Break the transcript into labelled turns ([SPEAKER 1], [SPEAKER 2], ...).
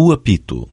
[SPEAKER 1] o apito.